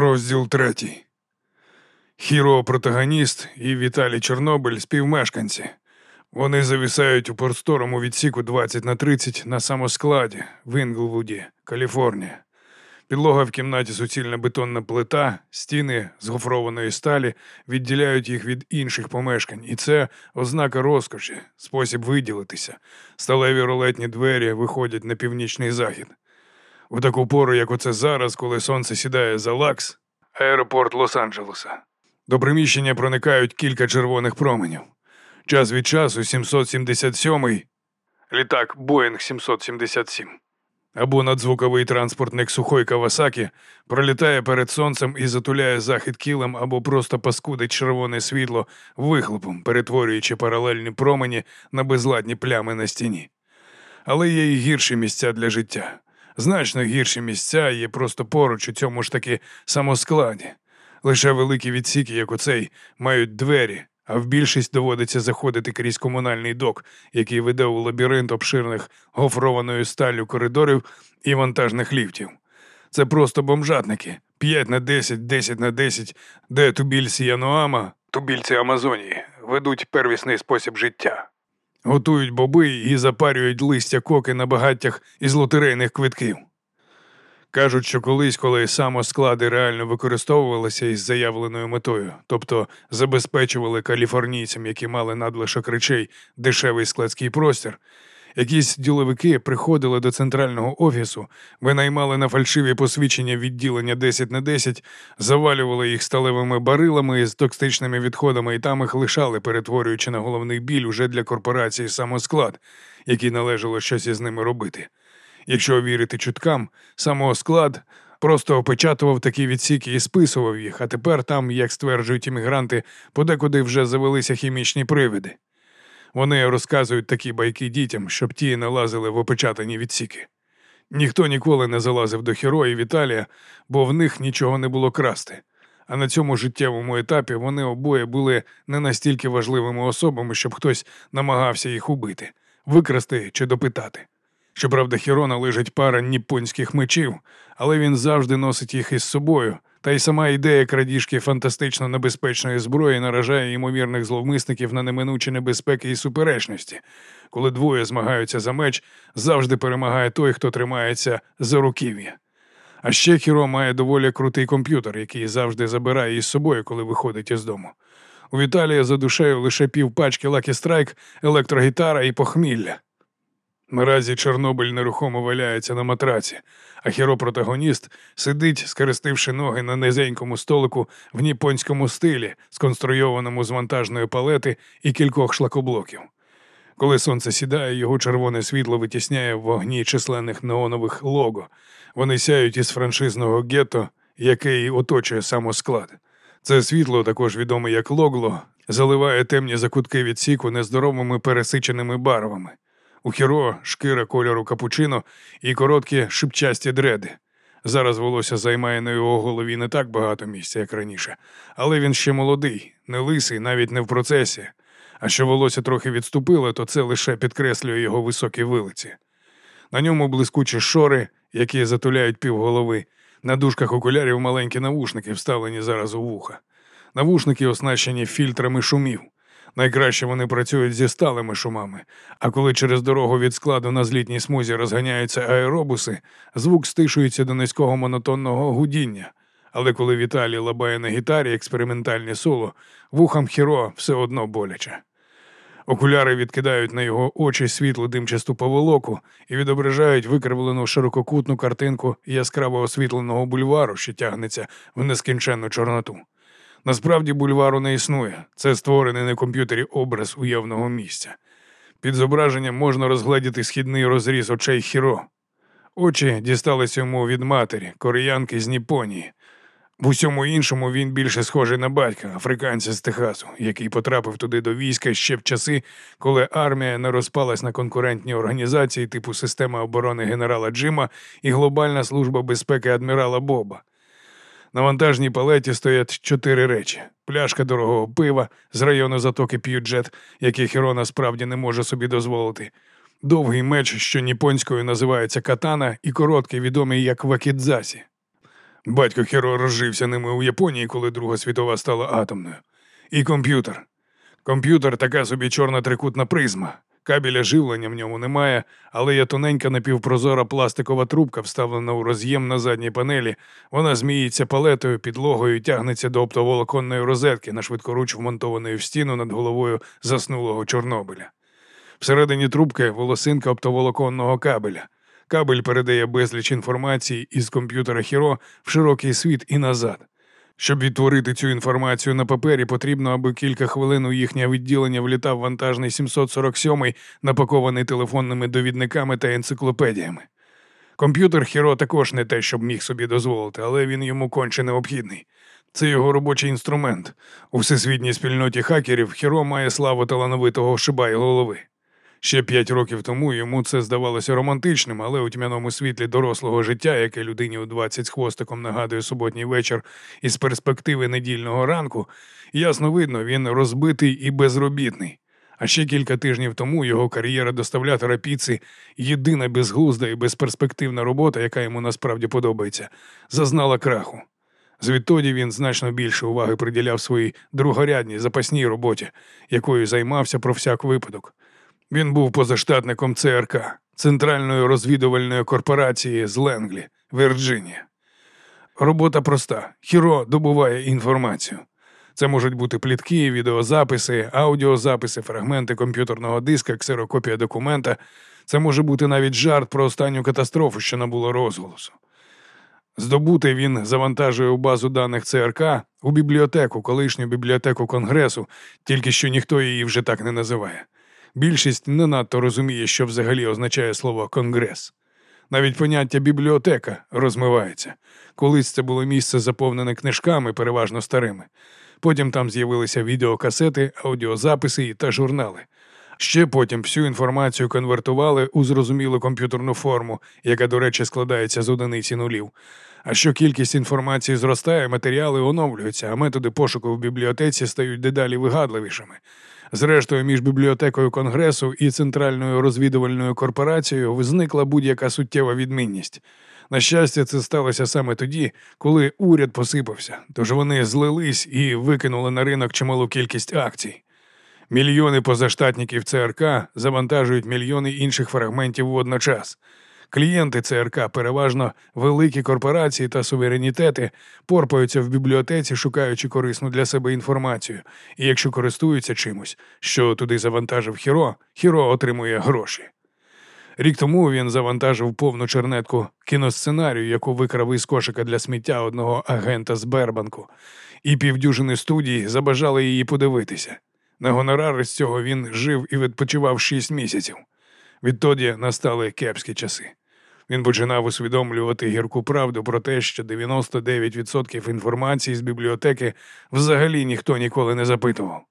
Розділ третій. Хіро протагоніст і Віталій Чорнобиль співмешканці. Вони завісають у просторому відсіку 20 на 30 на самоскладі в Інглвуді, Каліфорнія. Підлога в кімнаті суцільна бетонна плита, стіни з гофрованої сталі відділяють їх від інших помешкань, і це ознака розкоші, спосіб виділитися. Сталеві рулетні двері виходять на північний захід. У таку пору, як оце зараз, коли сонце сідає за лакс, аеропорт Лос-Анджелеса. До приміщення проникають кілька червоних променів. Час від часу 777-й літак Боїнг 777 або надзвуковий транспортник сухой Кавасакі пролітає перед сонцем і затуляє захід кілем або просто паскудить червоне світло вихлопом, перетворюючи паралельні промені на безладні плями на стіні. Але є і гірші місця для життя. Значно гірші місця є просто поруч у цьому ж таки самоскладі. Лише великі відсіки, як оцей, мають двері, а в більшість доводиться заходити крізь комунальний док, який веде у лабіринт обширних гофрованою сталлю коридорів і вантажних ліфтів. Це просто бомжатники 5 на 10, 10 на 10, де тубільці Януама, тубільці Амазонії, ведуть первісний спосіб життя. Готують боби і запарюють листя коки на багаттях із лотерейних квитків. Кажуть, що колись, коли самосклади реально використовувалися із заявленою метою, тобто забезпечували каліфорнійцям, які мали надлишок речей, дешевий складський простір, якісь діловики приходили до центрального офісу, винаймали на фальшиві посвідчення відділення 10 на 10, завалювали їх сталевими барилами з токсичними відходами і там їх лишали, перетворюючи на головний біль уже для корпорації самосклад, який належало щось із ними робити. Якщо вірити чуткам, самосклад просто опечатував такі відсіки і списував їх, а тепер там, як стверджують іммігранти, подекуди вже завелися хімічні привиди. Вони розказують такі байки дітям, щоб ті не лазили в опечатані відсіки. Ніхто ніколи не залазив до Хіро і Віталія, бо в них нічого не було красти. А на цьому життєвому етапі вони обоє були не настільки важливими особами, щоб хтось намагався їх убити, викрасти чи допитати. Щоправда, Хірона лежить пара ніпонських мечів, але він завжди носить їх із собою, та й сама ідея крадіжки фантастично небезпечної зброї наражає ймовірних зловмисників на неминучі небезпеки і суперечності. Коли двоє змагаються за меч, завжди перемагає той, хто тримається за руків'я. А ще Хіро має доволі крутий комп'ютер, який завжди забирає із собою, коли виходить із дому. У Віталія за душею лише пів пачки Lucky Strike, електрогітара і похмілля. Наразі Чорнобиль нерухомо валяється на матраці, а хіро-протагоніст сидить, скористивши ноги на низенькому столику в ніпонському стилі, сконструйованому з вантажної палети і кількох шлакоблоків. Коли сонце сідає, його червоне світло витісняє в вогні численних неонових лого. Вони сяють із франшизного гетто, який оточує самосклад. Це світло, також відоме як логло, заливає темні закутки відсіку нездоровими пересиченими барвами. У хіро шкіра кольору капучино і короткі шипчасті дреди. Зараз волосся займає на його голові не так багато місця, як раніше, але він ще молодий, не лисий, навіть не в процесі. А що волосся трохи відступило, то це лише підкреслює його високі вилиці. На ньому блискучі шори, які затуляють півголови. На дужках окулярів маленькі навушники, вставлені зараз у вуха. Навушники оснащені фільтрами шумів. Найкраще вони працюють зі сталими шумами, а коли через дорогу від складу на злітній смузі розганяються аеробуси, звук стишується до низького монотонного гудіння. Але коли Віталій лабає на гітарі експериментальне соло, вухам хіро все одно боляче. Окуляри відкидають на його очі світло димчасту поволоку і відображають викривлену ширококутну картинку яскраво освітленого бульвару, що тягнеться в нескінченну чорноту. Насправді бульвару не існує. Це створений на комп'ютері образ уявного місця. Під зображенням можна розгледіти східний розріз очей хіро. Очі дісталися йому від матері, кореянки з Ніпонії. В усьому іншому він більше схожий на батька, африканця з Техасу, який потрапив туди до війська ще в часи, коли армія не розпалась на конкурентні організації типу система оборони генерала Джима і Глобальна служба безпеки адмірала Боба. На вантажній палеті стоять чотири речі: пляшка дорогого пива з району затоки П'юджет, який Хірона справді не може собі дозволити, довгий меч, що ніпонською називається катана, і короткий, відомий як вакідзасі. Батько Хіро розжився ними у Японії, коли Друга світова стала атомною. І комп'ютер. Комп'ютер така собі чорна трикутна призма. Кабеля живлення в ньому немає, але є тоненька напівпрозора пластикова трубка, вставлена у роз'єм на задній панелі. Вона зміється палетою, підлогою і тягнеться до оптоволоконної розетки на швидкоруч вмонтованої в стіну над головою заснулого Чорнобиля. Всередині трубки волосинка оптоволоконного кабеля. Кабель передає безліч інформації із комп'ютера Хіро в широкий світ і назад. Щоб відтворити цю інформацію на папері, потрібно, аби кілька хвилин у їхнє відділення влітав вантажний 747 напакований телефонними довідниками та енциклопедіями. Комп'ютер Хіро також не те, щоб міг собі дозволити, але він йому конче необхідний. Це його робочий інструмент. У всесвітній спільноті хакерів Хіро має славу талановитого шиба і голови. Ще п'ять років тому йому це здавалося романтичним, але у тьмяному світлі дорослого життя, яке людині у 20 з хвостиком нагадує суботній вечір із перспективи недільного ранку, ясно видно, він розбитий і безробітний. А ще кілька тижнів тому його кар'єра доставлятора піци, єдина безглузда і безперспективна робота, яка йому насправді подобається, зазнала краху. Звідтоді він значно більше уваги приділяв своїй другорядній запасній роботі, якою займався про всяк випадок. Він був позаштатником ЦРК, Центральної розвідувальної корпорації з Ленглі, Вірджинія. Робота проста. Хіро добуває інформацію. Це можуть бути плітки, відеозаписи, аудіозаписи, фрагменти комп'ютерного диска, ксерокопія документа. Це може бути навіть жарт про останню катастрофу, що набуло розголосу. Здобути він завантажує у базу даних ЦРК у бібліотеку, колишню бібліотеку Конгресу, тільки що ніхто її вже так не називає. Більшість не надто розуміє, що взагалі означає слово конгрес. Навіть поняття бібліотека розмивається. Колись це було місце заповнене книжками, переважно старими. Потім там з'явилися відеокасети, аудіозаписи та журнали. Ще потім всю інформацію конвертували у зрозумілу комп'ютерну форму, яка, до речі, складається з одиниці нулів. А що кількість інформації зростає, матеріали оновлюються, а методи пошуку в бібліотеці стають дедалі вигадливішими. Зрештою, між бібліотекою Конгресу і центральною розвідувальною корпорацією зникла будь-яка суттєва відмінність. На щастя, це сталося саме тоді, коли уряд посипався, тож вони злились і викинули на ринок чималу кількість акцій. Мільйони позаштатників ЦРК завантажують мільйони інших фрагментів водночас. Клієнти ЦРК, переважно великі корпорації та суверенітети, порпаються в бібліотеці, шукаючи корисну для себе інформацію. І якщо користуються чимось, що туди завантажив Хіро, Хіро отримує гроші. Рік тому він завантажив повну чернетку кіносценарію, яку викрав із кошика для сміття одного агента з Бербанку, і півдюжини студій забажали її подивитися. На гонорари з цього він жив і відпочивав шість місяців. Відтоді настали кепські часи. Він починав усвідомлювати гірку правду про те, що 99% інформації з бібліотеки взагалі ніхто ніколи не запитував.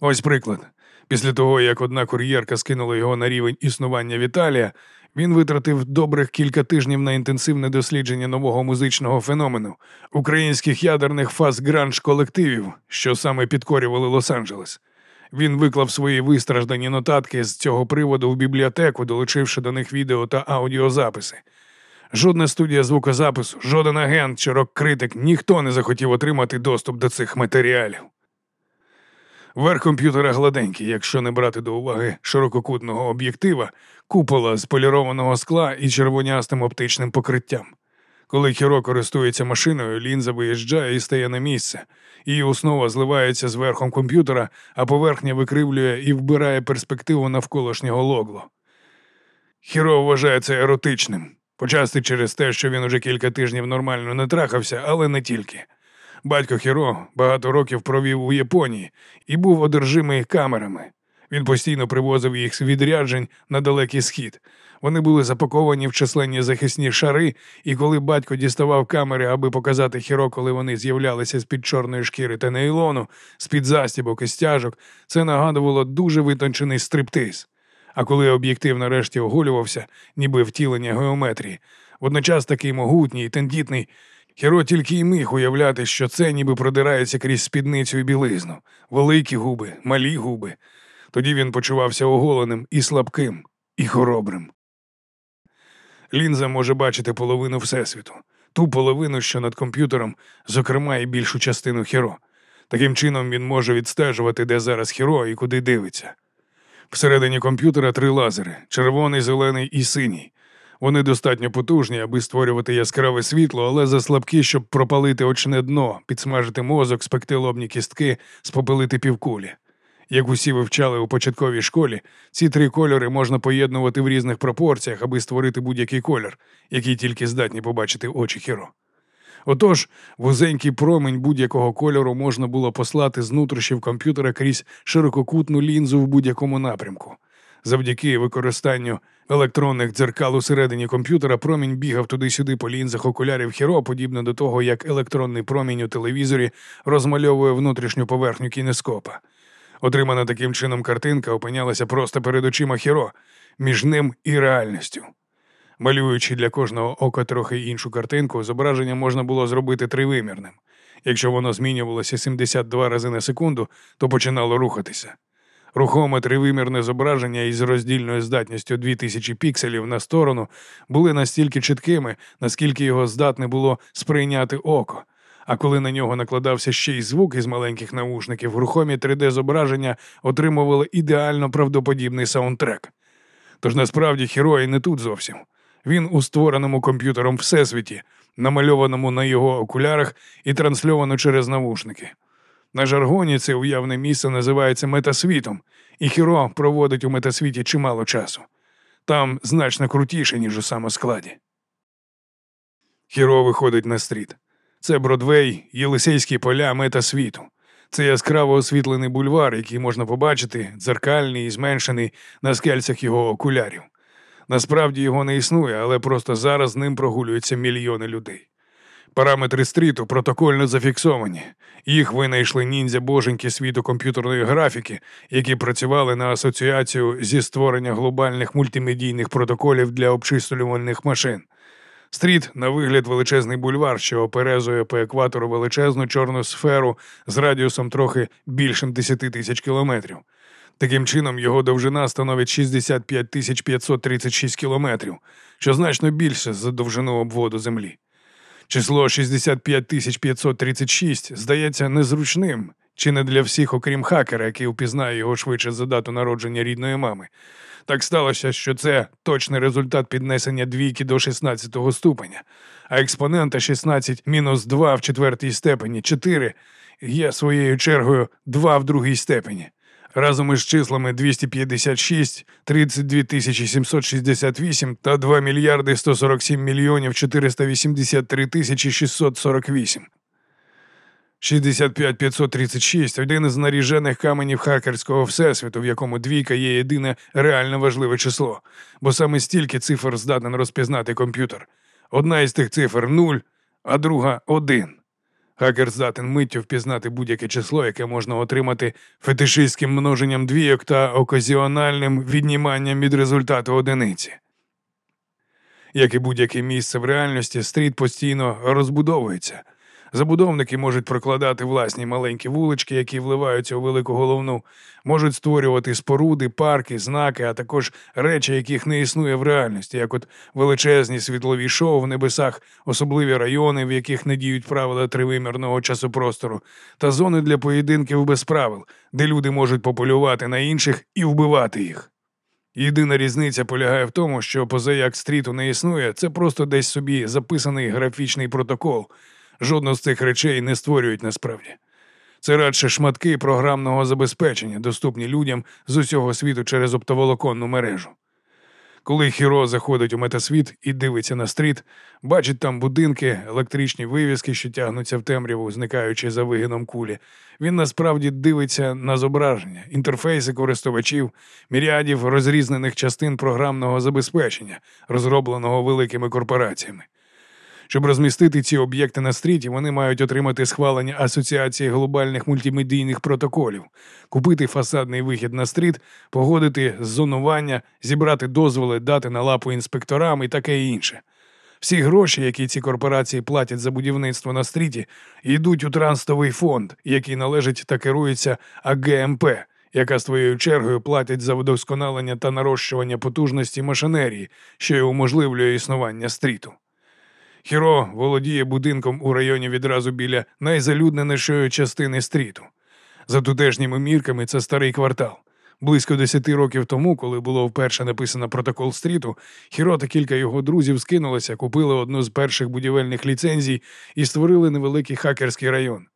Ось приклад. Після того, як одна кур'єрка скинула його на рівень існування Віталія, він витратив добрих кілька тижнів на інтенсивне дослідження нового музичного феномену українських ядерних фаз гранж колективів, що саме підкорювали Лос-Анджелес. Він виклав свої вистраждані нотатки з цього приводу в бібліотеку, долучивши до них відео та аудіозаписи. Жодна студія звукозапису, жоден агент чи рок-критик ніхто не захотів отримати доступ до цих матеріалів. Верх комп'ютера гладенький, якщо не брати до уваги ширококутного об'єктива, купола з полірованого скла і червонястим оптичним покриттям. Коли Хіро користується машиною, лінза виїжджає і стає на місце. Її основа зливається з верхом комп'ютера, а поверхня викривлює і вбирає перспективу навколишнього логло. Хіро вважає це еротичним, почасти через те, що він уже кілька тижнів нормально не трахався, але не тільки. Батько Хіро багато років провів у Японії і був одержимий камерами. Він постійно привозив їх з відряджень на далекий схід. Вони були запаковані в численні захисні шари, і коли батько діставав камери, аби показати хіро, коли вони з'являлися з-під чорної шкіри та нейлону, з-під застібок і стяжок, це нагадувало дуже витончений стриптиз. А коли об'єктив нарешті оголювався, ніби втілення геометрії, водночас такий могутній і тендітний, Хіро тільки й міг уявляти, що це ніби продирається крізь спідницю і білизну, великі губи, малі губи. Тоді він почувався оголеним і слабким, і хоробрим. Лінза може бачити половину Всесвіту. ту половину, що над комп'ютером, зокрема і більшу частину хіро. Таким чином він може відстежувати, де зараз хіро і куди дивиться. Всередині комп'ютера три лазери червоний, зелений і синій. Вони достатньо потужні, аби створювати яскраве світло, але заслабкі, щоб пропалити очне дно, підсмажити мозок, спекти лобні кістки, спопилити півкулі. Як усі вивчали у початковій школі, ці три кольори можна поєднувати в різних пропорціях, аби створити будь-який колір, який тільки здатні побачити очі хіро. Отож, вузенький промень будь-якого кольору можна було послати з нутрощів комп'ютера крізь ширококутну лінзу в будь-якому напрямку. Завдяки використанню електронних дзеркал усередині комп'ютера промінь бігав туди-сюди по лінзах окулярів хіро, подібно до того, як електронний промінь у телевізорі розмальовує внутрішню поверхню кінескопа. Отримана таким чином картинка опинялася просто перед очима хіро, між ним і реальністю. Малюючи для кожного ока трохи іншу картинку, зображення можна було зробити тривимірним. Якщо воно змінювалося 72 рази на секунду, то починало рухатися. Рухоме тривимірне зображення із роздільною здатністю 2000 пікселів на сторону були настільки чіткими, наскільки його здатне було сприйняти око. А коли на нього накладався ще й звук із маленьких наушників, рухомі 3D-зображення отримували ідеально правдоподібний саундтрек. Тож насправді Херой не тут зовсім. Він у створеному комп'ютером всесвіті, намальованому на його окулярах і трансльовано через навушники. На жаргоні це уявне місце називається метасвітом, і Хіро проводить у метасвіті чимало часу. Там значно крутіше, ніж у самоскладі. Хіро виходить на стріт. Це Бродвей, Єлисейські поля метасвіту. Це яскраво освітлений бульвар, який можна побачити, дзеркальний і зменшений на скельцях його окулярів. Насправді його не існує, але просто зараз ним прогулюються мільйони людей. Параметри стріту протокольно зафіксовані. Їх винайшли ніндзя боженьки світу комп'ютерної графіки, які працювали на асоціацію зі створення глобальних мультимедійних протоколів для обчислювальних машин. Стріт, на вигляд, величезний бульвар, що оперезує по екватору величезну чорну сферу з радіусом трохи більшим 10 тисяч кілометрів. Таким чином, його довжина становить 65 тисяч 536 кілометрів, що значно більше за довжину обводу Землі. Число 65 тисяч 536 здається незручним, чи не для всіх, окрім хакера, який впізнає його швидше за дату народження рідної мами. Так сталося, що це точний результат піднесення двійки до 16 ступеня, а експонента 16 мінус 2 в четвертій степені 4 є своєю чергою 2 в другій степені. Разом із числами 256, 32 тисячі 768 та 2 мільярди 147 мільйонів 483 тисячі 648. 65 536 – один із наріжених каменів хакерського всесвіту, в якому двійка є єдине реально важливе число, бо саме стільки цифр здатен розпізнати комп'ютер. Одна із тих цифр 0, а друга 1. Хакер здатен миттю впізнати будь-яке число, яке можна отримати фетишистським множенням двійок та оказіональним відніманням від результату одиниці. Як і будь-яке місце в реальності, стріт постійно розбудовується. Забудовники можуть прокладати власні маленькі вулички, які вливаються у велику головну, можуть створювати споруди, парки, знаки, а також речі, яких не існує в реальності, як от величезні світлові шоу в небесах, особливі райони, в яких не діють правила тривимірного часопростору, та зони для поєдинків без правил, де люди можуть пополювати на інших і вбивати їх. Єдина різниця полягає в тому, що поза як стріту не існує, це просто десь собі записаний графічний протокол. Жодну з цих речей не створюють насправді. Це радше шматки програмного забезпечення, доступні людям з усього світу через оптоволоконну мережу. Коли Хіро заходить у метасвіт і дивиться на стріт, бачить там будинки, електричні вивіски, що тягнуться в темряву, зникаючи за вигином кулі, він насправді дивиться на зображення, інтерфейси користувачів, міріадів розрізнених частин програмного забезпечення, розробленого великими корпораціями. Щоб розмістити ці об'єкти на стріті, вони мають отримати схвалення Асоціації глобальних мультимедійних протоколів, купити фасадний вихід на стріт, погодити зонування, зібрати дозволи, дати на лапу інспекторам і таке інше. Всі гроші, які ці корпорації платять за будівництво на стріті, йдуть у трастовий фонд, який належить та керується АГМП, яка своєю чергою платить за вдосконалення та нарощування потужності машинерії, що й уможливлює існування стріту. Хіро володіє будинком у районі відразу біля найзалюдненішої частини стріту. За тутешніми мірками це старий квартал. Близько десяти років тому, коли було вперше написано протокол стріту, Хіро та кілька його друзів скинулися, купили одну з перших будівельних ліцензій і створили невеликий хакерський район.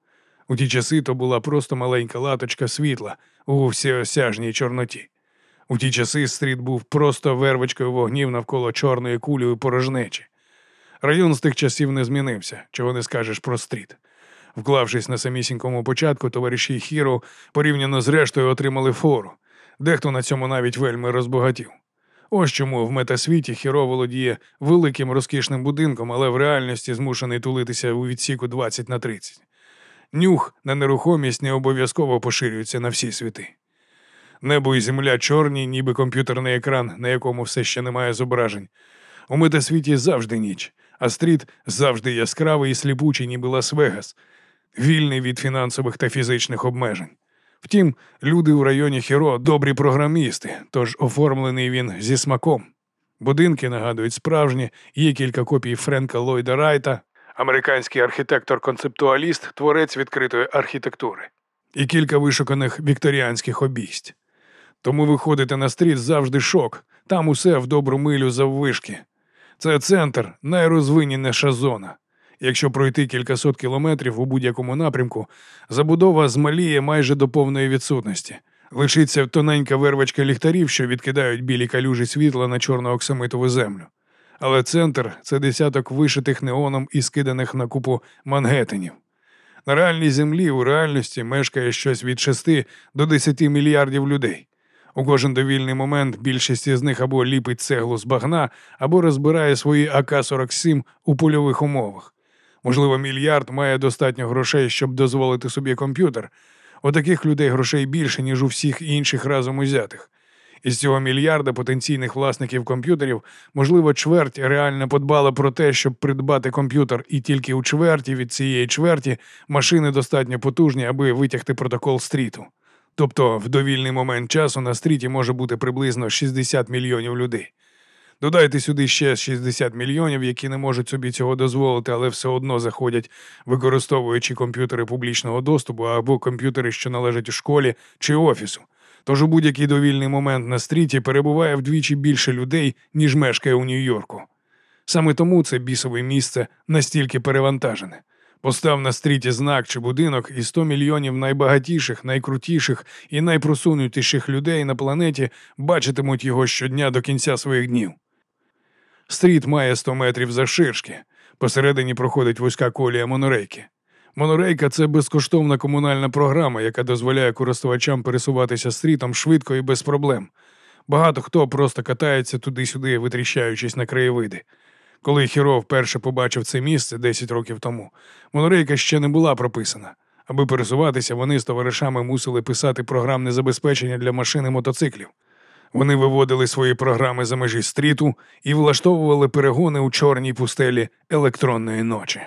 У ті часи то була просто маленька латочка світла у всеосяжній чорноті. У ті часи стріт був просто вервочкою вогнів навколо чорної кулі і порожнечі. Район з тих часів не змінився, чого не скажеш про стріт. Вклавшись на самісінькому початку, товариші Хіро порівняно з рештою отримали фору. Дехто на цьому навіть вельми розбагатів. Ось чому в метасвіті Хіро володіє великим розкішним будинком, але в реальності змушений тулитися у відсіку 20 на 30. Нюх на нерухомість не обов'язково поширюється на всі світи. Небо і земля чорні, ніби комп'ютерний екран, на якому все ще немає зображень. У метасвіті завжди ніч, а стріт завжди яскравий і сліпучий, ніби Лас-Вегас, вільний від фінансових та фізичних обмежень. Втім, люди у районі Хіро добрі програмісти, тож оформлений він зі смаком. Будинки нагадують справжні, є кілька копій Френка Ллойда Райта, американський архітектор-концептуаліст, творець відкритої архітектури, і кілька вишуканих вікторіанських обійсть. Тому виходити на стріт завжди шок, там усе в добру милю заввишки. Це центр, найрозвиненіша зона. Якщо пройти кількасот кілометрів у будь-якому напрямку, забудова змаліє майже до повної відсутності. Лишиться тоненька вервочка ліхтарів, що відкидають білі калюжі світла на чорну оксамитову землю. Але центр це десяток вишитих неоном і скиданих на купу мангеттенів. На реальній землі у реальності мешкає щось від 6 до 10 мільярдів людей. У кожен довільний момент більшість із них або ліпить цеглу з багна, або розбирає свої АК-47 у польових умовах. Можливо, мільярд має достатньо грошей, щоб дозволити собі комп'ютер. У таких людей грошей більше, ніж у всіх інших разом узятих. Із цього мільярда потенційних власників комп'ютерів, можливо, чверть реально подбала про те, щоб придбати комп'ютер, і тільки у чверті від цієї чверті машини достатньо потужні, аби витягти протокол стріту. Тобто в довільний момент часу на стріті може бути приблизно 60 мільйонів людей. Додайте сюди ще 60 мільйонів, які не можуть собі цього дозволити, але все одно заходять, використовуючи комп'ютери публічного доступу або комп'ютери, що належать школі чи офісу. Тож у будь-який довільний момент на стріті перебуває вдвічі більше людей, ніж мешкає у Нью-Йорку. Саме тому це бісове місце настільки перевантажене. Постав на стріті знак чи будинок, і 100 мільйонів найбагатіших, найкрутіших і найпросунутіших людей на планеті бачитимуть його щодня до кінця своїх днів. Стріт має 100 метрів завширшки. Посередині проходить вузька колія монорейки. Монорейка це безкоштовна комунальна програма, яка дозволяє користувачам пересуватися стрітом швидко і без проблем. Багато хто просто катається туди-сюди, витріщаючись на краєвиди. Коли Хіро вперше побачив це місце 10 років тому, монорейка ще не була прописана. Аби пересуватися, вони з товаришами мусили писати програмне забезпечення для машин і мотоциклів. Вони виводили свої програми за межі стріту і влаштовували перегони у чорній пустелі електронної ночі.